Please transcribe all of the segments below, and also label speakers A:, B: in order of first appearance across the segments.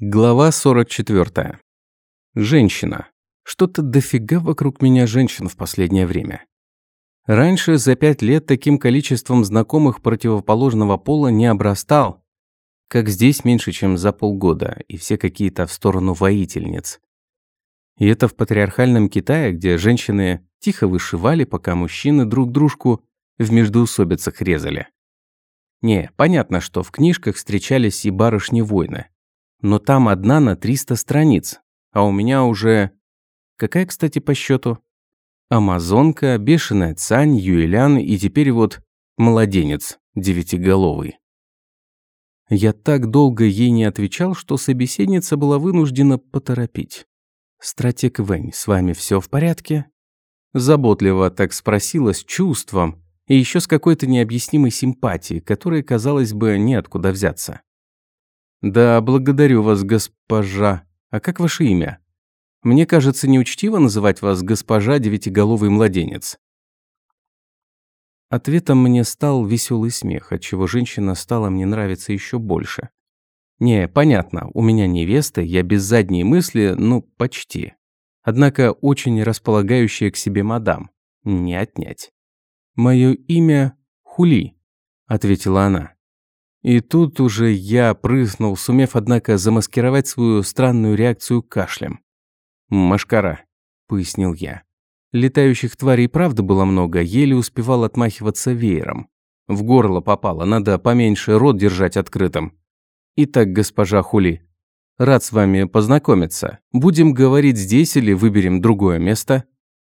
A: Глава 44. Женщина. Что-то дофига вокруг меня женщин в последнее время. Раньше за пять лет таким количеством знакомых противоположного пола не обрастал, как здесь меньше, чем за полгода, и все какие-то в сторону воительниц. И это в патриархальном Китае, где женщины тихо вышивали, пока мужчины друг дружку в междоусобицах резали. Не, понятно, что в книжках встречались и барышни-войны, но там одна на 300 страниц, а у меня уже... Какая, кстати, по счету? Амазонка, бешеная Цань, Юэлян и теперь вот младенец девятиголовый. Я так долго ей не отвечал, что собеседница была вынуждена поторопить. «Стратег Вэнь, с вами все в порядке?» Заботливо так спросила с чувством и еще с какой-то необъяснимой симпатией, которой, казалось бы, неоткуда взяться. «Да, благодарю вас, госпожа. А как ваше имя? Мне кажется, неучтиво называть вас госпожа девятиголовый младенец». Ответом мне стал веселый смех, отчего женщина стала мне нравиться еще больше. Не, понятно, у меня невеста, я без задней мысли, ну, почти. Однако очень располагающая к себе мадам. Не отнять. «Мое имя Хули», — ответила она. И тут уже я прыснул, сумев, однако, замаскировать свою странную реакцию кашлем. «Машкара», — пояснил я. Летающих тварей правда было много, еле успевал отмахиваться веером. В горло попало, надо поменьше рот держать открытым. Итак, госпожа Хули, рад с вами познакомиться. Будем говорить здесь или выберем другое место?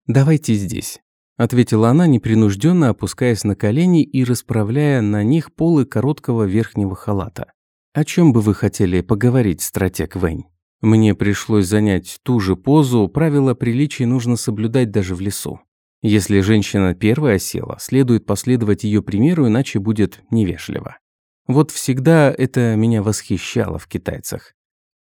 A: Давайте здесь ответила она, непринужденно опускаясь на колени и расправляя на них полы короткого верхнего халата. «О чем бы вы хотели поговорить, стратег Вэнь?» Мне пришлось занять ту же позу, правила приличия нужно соблюдать даже в лесу. Если женщина первая села, следует последовать ее примеру, иначе будет невежливо. Вот всегда это меня восхищало в китайцах.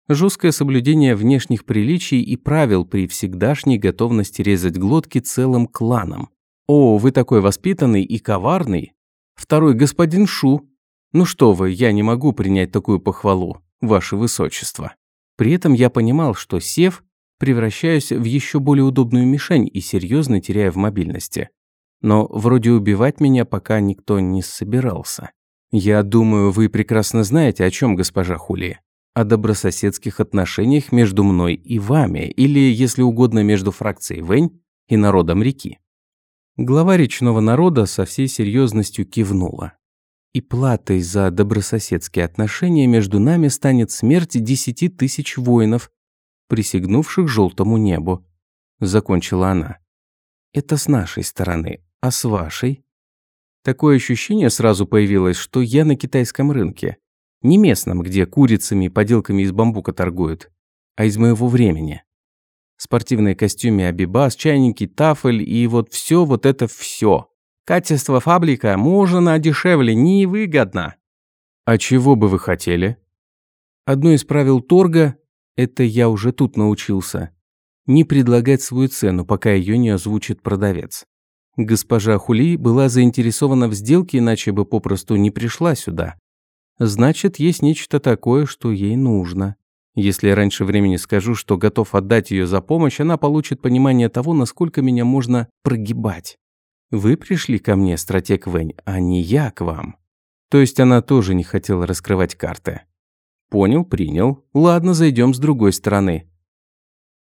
A: Жесткое соблюдение внешних приличий и правил при всегдашней готовности резать глотки целым кланом. «О, вы такой воспитанный и коварный!» «Второй господин Шу!» «Ну что вы, я не могу принять такую похвалу, ваше высочество!» При этом я понимал, что сев, превращаюсь в еще более удобную мишень и серьезно теряю в мобильности. Но вроде убивать меня пока никто не собирался. Я думаю, вы прекрасно знаете, о чем госпожа Хули о добрососедских отношениях между мной и вами, или, если угодно, между фракцией Вэнь и народом реки. Глава речного народа со всей серьезностью кивнула. И платой за добрососедские отношения между нами станет смерть десяти тысяч воинов, присягнувших желтому небу. Закончила она. Это с нашей стороны, а с вашей? Такое ощущение сразу появилось, что я на китайском рынке. Не местном, где курицами и поделками из бамбука торгуют, а из моего времени. Спортивные костюмы Абибас, чайники, тафель и вот все вот это все. Качество фабрика можно дешевле, невыгодно. А чего бы вы хотели? Одно из правил торга, это я уже тут научился, не предлагать свою цену, пока ее не озвучит продавец. Госпожа Хули была заинтересована в сделке, иначе бы попросту не пришла сюда. Значит, есть нечто такое, что ей нужно. Если раньше времени скажу, что готов отдать ее за помощь, она получит понимание того, насколько меня можно прогибать. Вы пришли ко мне, стратег Вэнь, а не я к вам. То есть она тоже не хотела раскрывать карты. Понял, принял. Ладно, зайдем с другой стороны.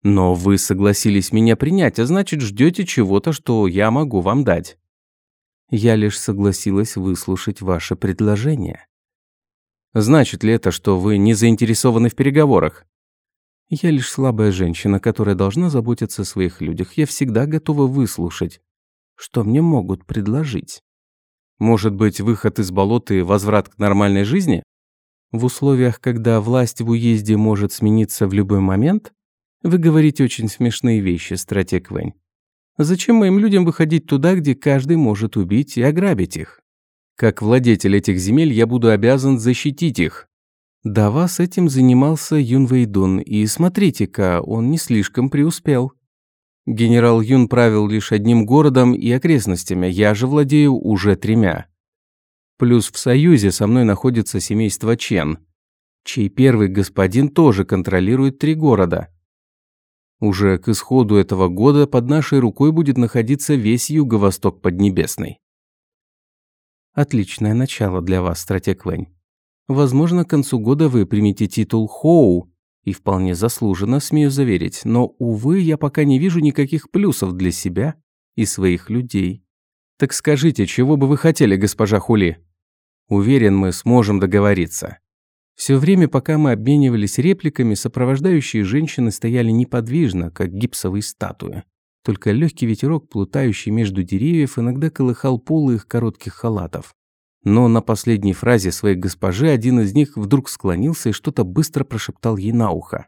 A: Но вы согласились меня принять, а значит, ждете чего-то, что я могу вам дать. Я лишь согласилась выслушать ваше предложение. Значит ли это, что вы не заинтересованы в переговорах? Я лишь слабая женщина, которая должна заботиться о своих людях. Я всегда готова выслушать, что мне могут предложить. Может быть, выход из болота и возврат к нормальной жизни? В условиях, когда власть в уезде может смениться в любой момент? Вы говорите очень смешные вещи, стратег Вэнь. Зачем моим людям выходить туда, где каждый может убить и ограбить их? Как владетель этих земель я буду обязан защитить их. До вас этим занимался Юн Вэйдун, и смотрите-ка, он не слишком преуспел. Генерал Юн правил лишь одним городом и окрестностями, я же владею уже тремя. Плюс в союзе со мной находится семейство Чен. чей первый господин тоже контролирует три города. Уже к исходу этого года под нашей рукой будет находиться весь юго-восток Поднебесный. Отличное начало для вас, стратег Вэнь. Возможно, к концу года вы примете титул Хоу, и вполне заслуженно, смею заверить, но, увы, я пока не вижу никаких плюсов для себя и своих людей. Так скажите, чего бы вы хотели, госпожа Хули? Уверен, мы сможем договориться. Все время, пока мы обменивались репликами, сопровождающие женщины стояли неподвижно, как гипсовые статуи. Только легкий ветерок, плутающий между деревьев, иногда колыхал полы их коротких халатов. Но на последней фразе своей госпожи один из них вдруг склонился и что-то быстро прошептал ей на ухо.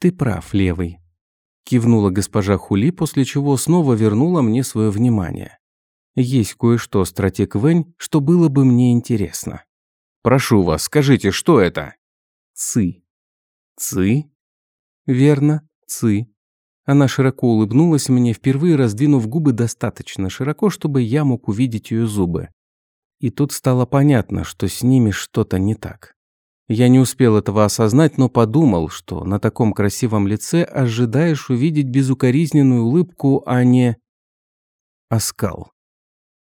A: «Ты прав, левый», – кивнула госпожа Хули, после чего снова вернула мне свое внимание. «Есть кое-что, стратег Вэнь, что было бы мне интересно».
B: Прошу вас, скажите, что это?»
A: «Ци».
B: «Ци?»
A: «Верно, ци». Она широко улыбнулась мне, впервые раздвинув губы достаточно широко, чтобы я мог увидеть ее зубы. И тут стало понятно, что с ними что-то не так. Я не успел этого осознать, но подумал, что на таком красивом лице ожидаешь увидеть безукоризненную улыбку, а не... оскал.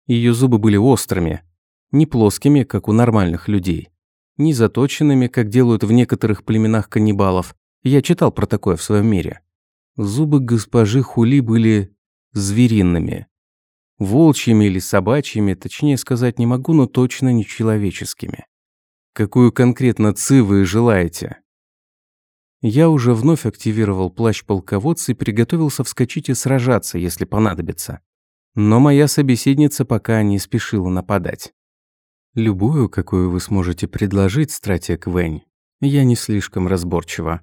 A: Ее зубы были острыми, не плоскими, как у нормальных людей. Не заточенными, как делают в некоторых племенах каннибалов. Я читал про такое в своем мире. Зубы госпожи Хули были звериными. Волчьими или собачьими, точнее сказать не могу, но точно не человеческими. Какую конкретно ци вы желаете? Я уже вновь активировал плащ полководца и приготовился вскочить и сражаться, если понадобится. Но моя собеседница пока не спешила нападать. Любую, какую вы сможете предложить, стратег Вэнь, я не слишком разборчива.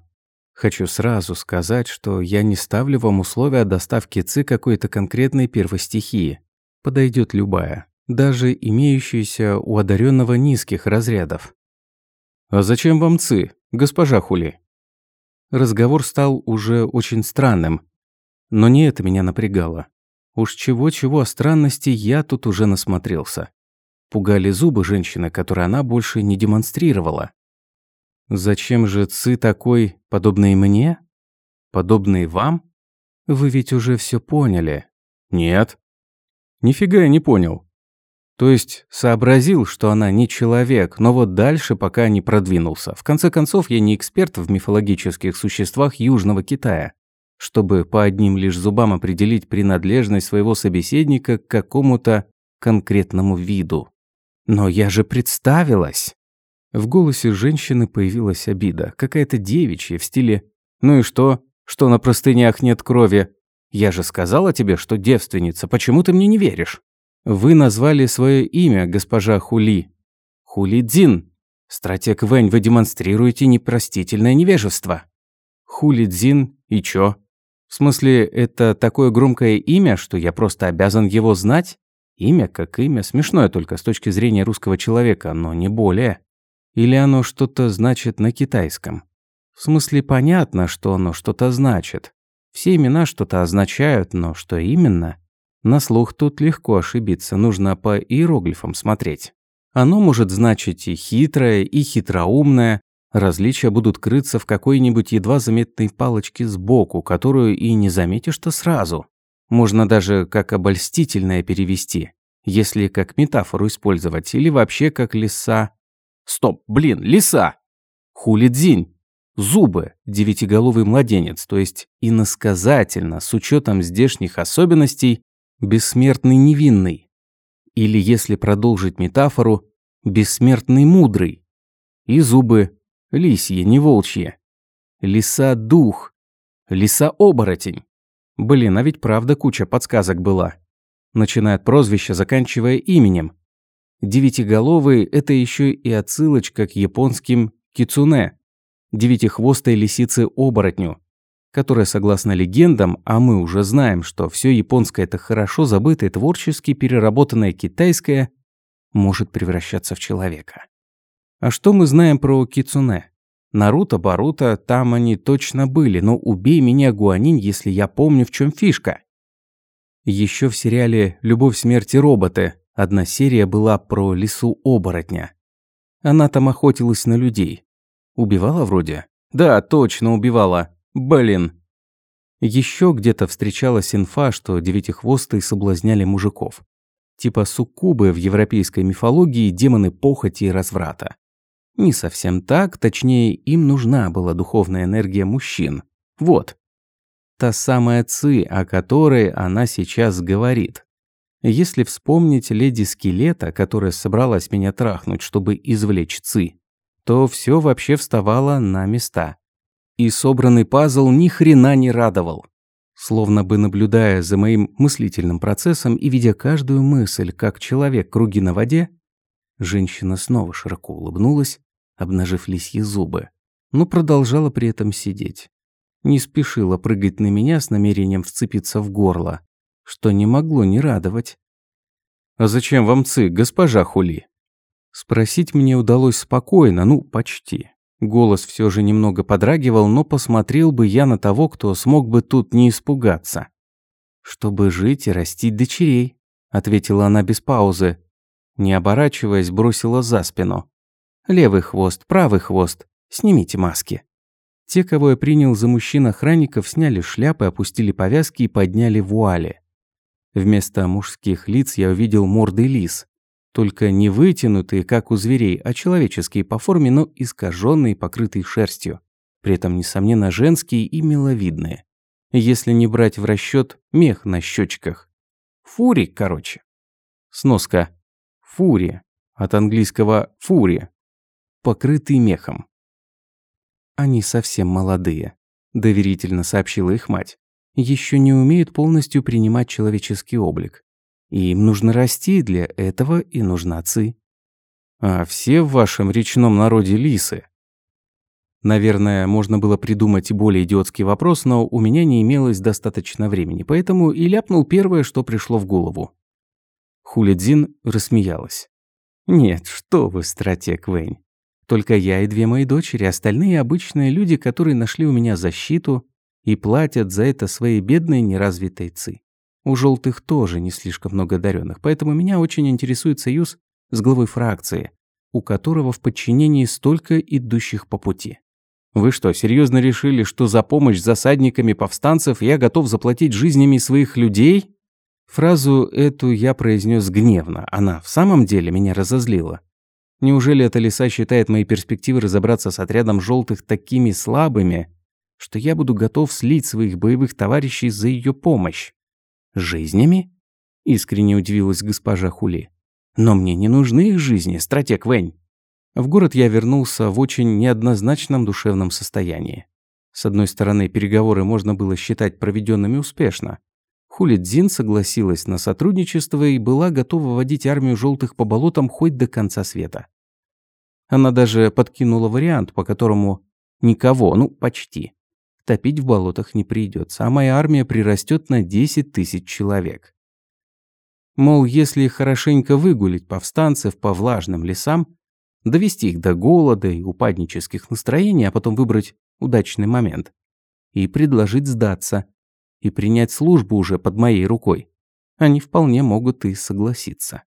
A: Хочу сразу сказать, что я не ставлю вам условия доставки ЦИ какой-то конкретной первостихии. Подойдет любая, даже имеющаяся у одаренного низких разрядов.
B: «А зачем вам ЦИ, госпожа Хули?»
A: Разговор стал уже очень странным, но не это меня напрягало. Уж чего-чего о странности я тут уже насмотрелся. Пугали зубы женщины, которые она больше не демонстрировала. Зачем же Ци такой, подобный мне? Подобный вам? Вы ведь уже все поняли.
B: Нет. Нифига я не понял.
A: То есть сообразил, что она не человек, но вот дальше пока не продвинулся. В конце концов, я не эксперт в мифологических существах Южного Китая, чтобы по одним лишь зубам определить принадлежность своего собеседника к какому-то конкретному виду. «Но я же представилась!» В голосе женщины появилась обида, какая-то девичья, в стиле «Ну и что? Что на простынях нет крови? Я же сказала тебе, что девственница, почему ты мне не веришь?» «Вы назвали свое имя, госпожа Хули». «Хули Дзин. Стратег Вэнь, вы демонстрируете непростительное невежество». «Хули Дзин и чё? В смысле, это такое громкое имя, что я просто обязан его знать?» Имя как имя, смешное только с точки зрения русского человека, но не более. Или оно что-то значит на китайском? В смысле, понятно, что оно что-то значит. Все имена что-то означают, но что именно? На слух тут легко ошибиться, нужно по иероглифам смотреть. Оно может значить и хитрое, и хитроумное. Различия будут крыться в какой-нибудь едва заметной палочке сбоку, которую и не заметишь-то сразу. Можно даже как обольстительное перевести, если как метафору использовать, или вообще как лиса. Стоп, блин, лиса! Хулидзинь. Зубы, девятиголовый младенец, то есть иносказательно, с учетом здешних особенностей, бессмертный невинный. Или если продолжить метафору, бессмертный мудрый. И зубы, лисьи, не волчьи. Лиса-дух, лиса-оборотень. Блин, а ведь правда куча подсказок была. Начиная от прозвища, заканчивая именем. Девятиголовый – это еще и отсылочка к японским кицуне, девятихвостой лисице-оборотню, которая, согласно легендам, а мы уже знаем, что все японское – это хорошо забытое, творчески переработанное китайское, может превращаться в человека. А что мы знаем про кицуне? Наруто, Баруто, там они точно были, но убей меня, Гуанинь, если я помню, в чем фишка. Еще в сериале «Любовь, смерти роботы» одна серия была про лису-оборотня. Она там охотилась на людей. Убивала вроде? Да, точно убивала. Блин. Еще где-то встречалась инфа, что девятихвостые соблазняли мужиков. Типа суккубы в европейской мифологии демоны похоти и разврата. Не совсем так, точнее, им нужна была духовная энергия мужчин. Вот. Та самая Ци, о которой она сейчас говорит. Если вспомнить леди Скелета, которая собралась меня трахнуть, чтобы извлечь Ци, то все вообще вставало на места. И собранный пазл ни хрена не радовал. Словно бы наблюдая за моим мыслительным процессом и видя каждую мысль, как человек круги на воде, женщина снова широко улыбнулась, обнажив лисьи зубы, но продолжала при этом сидеть. Не спешила прыгать на меня с намерением вцепиться в горло, что не могло не радовать. «А зачем вам ци, госпожа Хули?» Спросить мне удалось спокойно, ну, почти. Голос все же немного подрагивал, но посмотрел бы я на того, кто смог бы тут не испугаться. «Чтобы жить и растить дочерей», — ответила она без паузы. Не оборачиваясь, бросила за спину. «Левый хвост, правый хвост. Снимите маски». Те, кого я принял за мужчин-охранников, сняли шляпы, опустили повязки и подняли вуали. Вместо мужских лиц я увидел морды лис, только не вытянутые, как у зверей, а человеческие по форме, но искаженные, покрытые шерстью. При этом, несомненно, женские и миловидные. Если не брать в расчет мех на щечках. Фури, короче. Сноска. Фури. От английского фури. Покрытый мехом. Они совсем молодые, доверительно сообщила их мать. Еще не умеют полностью принимать человеческий облик. И им нужно расти, для этого и нужна ци. А все в вашем речном народе лисы. Наверное, можно было придумать более идиотский вопрос, но у меня не имелось достаточно времени, поэтому и ляпнул первое, что пришло в голову. Хулидзин рассмеялась. «Нет, что вы, стратег Вэнь. Только я и две мои дочери, остальные обычные люди, которые нашли у меня защиту и платят за это своей бедной неразвитой ци. У желтых тоже не слишком много одаренных, поэтому меня очень интересует союз с главой фракции, у которого в подчинении столько идущих по пути. Вы что, серьезно решили, что за помощь засадниками повстанцев я готов заплатить жизнями своих людей? Фразу эту я произнес гневно. Она в самом деле меня разозлила. Неужели эта лиса считает мои перспективы разобраться с отрядом желтых такими слабыми, что я буду готов слить своих боевых товарищей за ее помощь? «Жизнями?» – искренне удивилась госпожа Хули. «Но мне не нужны их жизни, стратег Вэнь». В город я вернулся в очень неоднозначном душевном состоянии. С одной стороны, переговоры можно было считать проведенными успешно. Хули Цзин согласилась на сотрудничество и была готова водить армию желтых по болотам хоть до конца света. Она даже подкинула вариант, по которому никого, ну почти, топить в болотах не придется, а моя армия прирастет на 10 тысяч человек. Мол, если хорошенько выгулить повстанцев по влажным лесам, довести их до голода и упаднических настроений, а потом выбрать удачный момент и предложить сдаться и принять службу уже под моей рукой, они вполне могут и согласиться.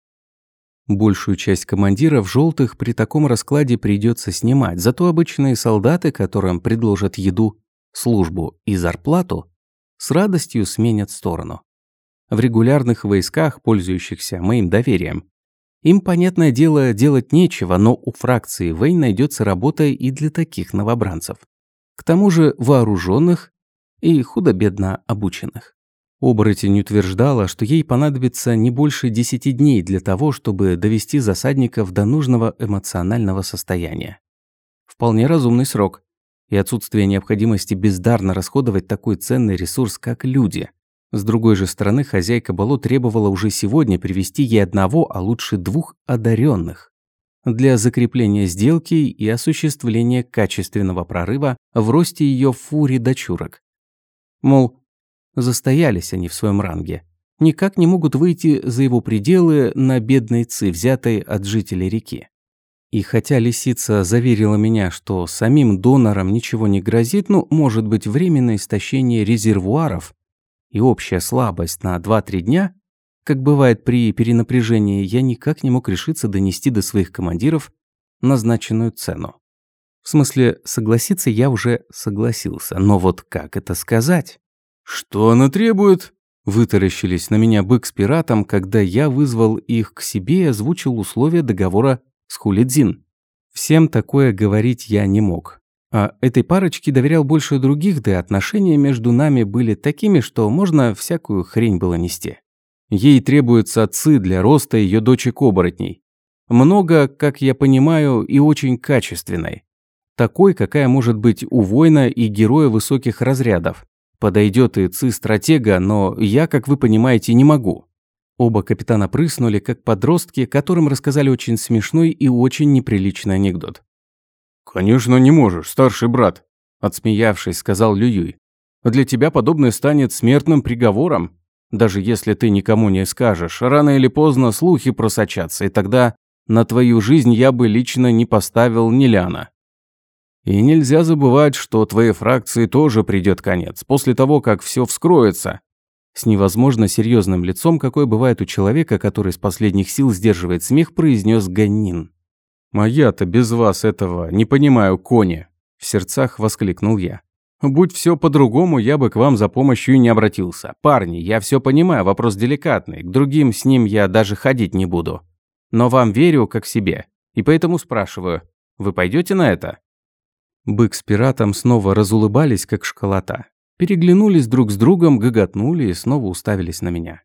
A: Большую часть командиров желтых при таком раскладе придется снимать, зато обычные солдаты, которым предложат еду службу и зарплату с радостью сменят сторону. В регулярных войсках, пользующихся моим доверием, им, понятное дело, делать нечего, но у фракции Вейн найдется работа и для таких новобранцев. К тому же вооруженных и худо-бедно обученных. Оборотень утверждала, что ей понадобится не больше десяти дней для того, чтобы довести засадников до нужного эмоционального состояния. Вполне разумный срок, и отсутствие необходимости бездарно расходовать такой ценный ресурс, как люди. С другой же стороны, хозяйка болот требовала уже сегодня привести ей одного, а лучше двух одаренных для закрепления сделки и осуществления качественного прорыва в росте ее фури дочурок. Мол, застоялись они в своем ранге, никак не могут выйти за его пределы на бедной ци, взятой от жителей реки. И хотя лисица заверила меня, что самим донорам ничего не грозит, ну, может быть, временное истощение резервуаров и общая слабость на 2-3 дня, как бывает при перенапряжении, я никак не мог решиться донести до своих командиров назначенную цену. В смысле, согласиться я уже согласился, но вот как это сказать?
B: «Что она требует?»
A: Вытаращились на меня бык с пиратом, когда я вызвал их к себе и озвучил условия договора с Хулидзин. Всем такое говорить я не мог. А этой парочке доверял больше других, да и отношения между нами были такими, что можно всякую хрень было нести. Ей требуются отцы для роста ее дочек-оборотней. Много, как я понимаю, и очень качественной. Такой, какая может быть у воина и героя высоких разрядов. Подойдет и ци-стратега, но я, как вы понимаете, не могу. Оба капитана прыснули, как подростки, которым рассказали очень смешной и очень неприличный анекдот.
B: «Конечно не можешь, старший брат», – отсмеявшись, сказал Лююй. «Для тебя подобное станет смертным приговором. Даже если ты никому не скажешь, рано или поздно слухи просочатся, и тогда на твою жизнь я бы лично не поставил ни ляна. И нельзя забывать, что твоей фракции тоже придет конец, после того, как все вскроется. С невозможно серьезным лицом, какое бывает у человека, который с последних сил сдерживает смех, произнес Ганнин. «Моя-то без вас этого не понимаю, кони!» В сердцах воскликнул я. Будь все по-другому, я бы к вам за помощью не обратился. Парни, я все понимаю, вопрос деликатный. К другим с ним я даже ходить не буду. Но вам верю как себе. И поэтому спрашиваю, вы пойдете на это? Бык с пиратом снова разулыбались, как школота. Переглянулись друг с другом, гоготнули и снова уставились на меня.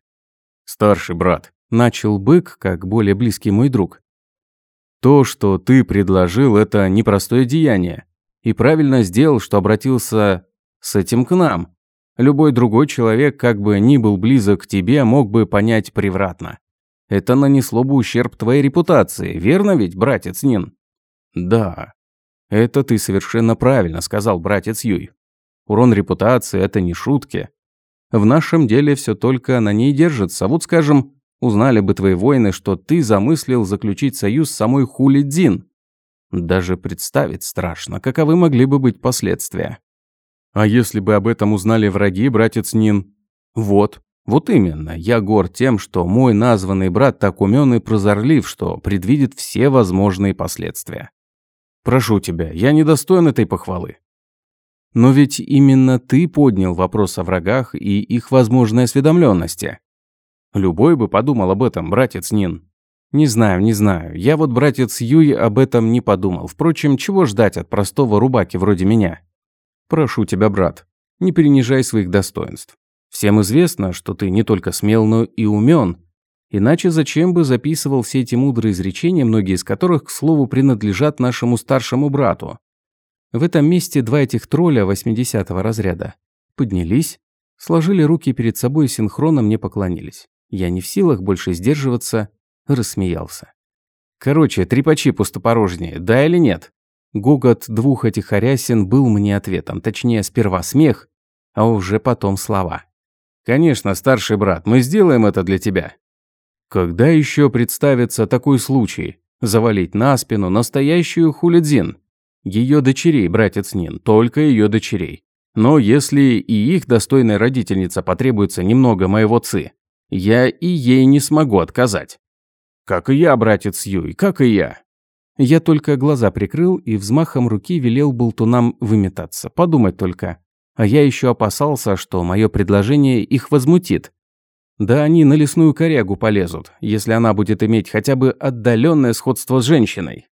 B: «Старший брат», – начал бык, как более близкий мой друг. «То, что ты предложил, это непростое деяние. И правильно сделал, что обратился с этим к нам. Любой другой человек, как бы ни был близок к тебе, мог бы понять превратно. Это нанесло бы ущерб твоей репутации, верно ведь, братец Нин? Да. Это ты совершенно правильно сказал, братец Юй. Урон репутации – это не шутки. В нашем деле все только на ней держится. Вот, скажем, узнали бы твои воины, что ты замыслил заключить союз с самой Хули Дзин. Даже представить страшно, каковы могли бы быть последствия. А если бы об этом узнали враги, братец Нин? Вот, вот именно, я гор тем, что мой названный брат так умен и прозорлив, что предвидит все возможные последствия. Прошу тебя, я недостоин этой похвалы. Но ведь именно ты поднял вопрос о врагах и их возможной осведомленности. Любой бы подумал об этом, братец Нин. Не знаю, не знаю. Я вот, братец Юй, об этом не подумал. Впрочем, чего ждать от простого рубаки вроде меня? Прошу тебя, брат, не перенижай своих достоинств. Всем известно, что ты не только смел, но и умен. Иначе зачем бы записывал все эти мудрые изречения, многие из которых, к слову, принадлежат нашему старшему брату? В этом месте два этих тролля 80-го разряда поднялись, сложили руки перед собой и синхронно мне поклонились. Я не в силах больше сдерживаться рассмеялся. Короче, трепачи пустопорожние, да или нет? Гогот двух этих арясин был мне ответом, точнее, сперва смех, а уже потом слова. «Конечно, старший брат, мы сделаем это для тебя». Когда еще представится такой случай? Завалить на спину настоящую хулидзин? Ее дочерей, братец Нин, только ее дочерей. Но если и их достойная родительница потребуется немного моего ци, я и ей не смогу отказать. «Как и я, братец Юй, как и я». Я только глаза прикрыл и взмахом руки велел болтунам выметаться. Подумать только. А я еще опасался, что мое предложение их возмутит. Да они на лесную корягу полезут, если она будет иметь хотя бы отдаленное сходство с женщиной.